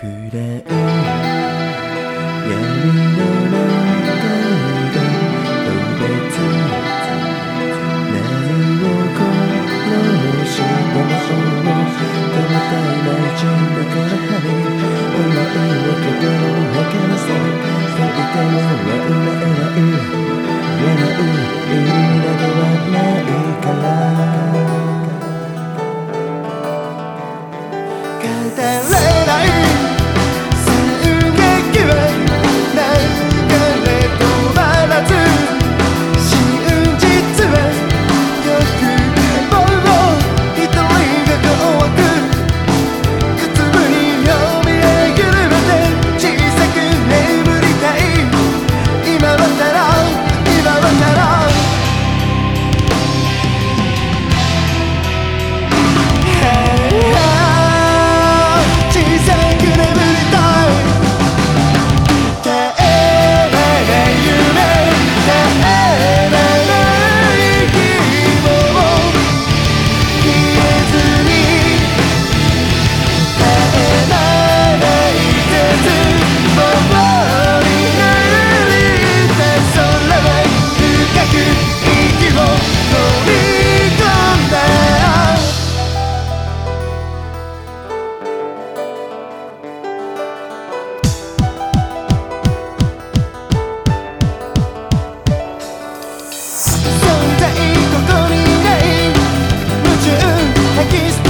暗い闇の中で特別何を殺しても止めたい大事だからハリー思いを心を儚さといても笑う存在ここにない。夢中吐き捨て